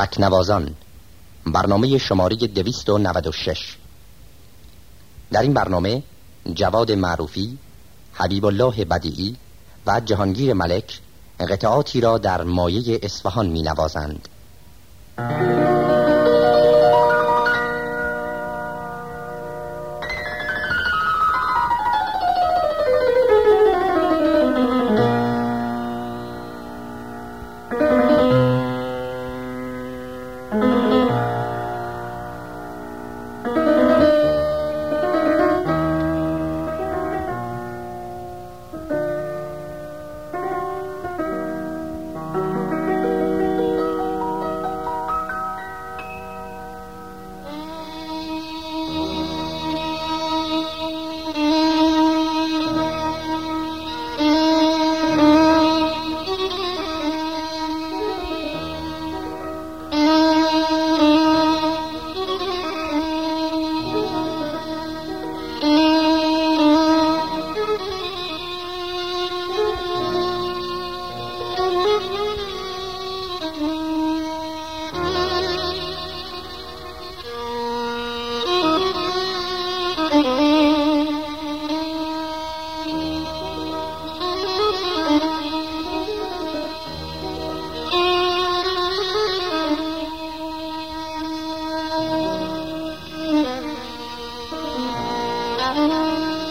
تکنوازان برنامه شماره 296 در این برنامه جواد معروفی حبیب الله بدیعی و جهانگیر ملک قطعاتی را در مایه اصفهان می نوازند. Thank you.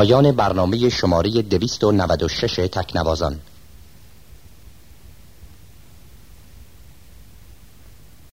پایان برنامه شماره 296 تکنوازان.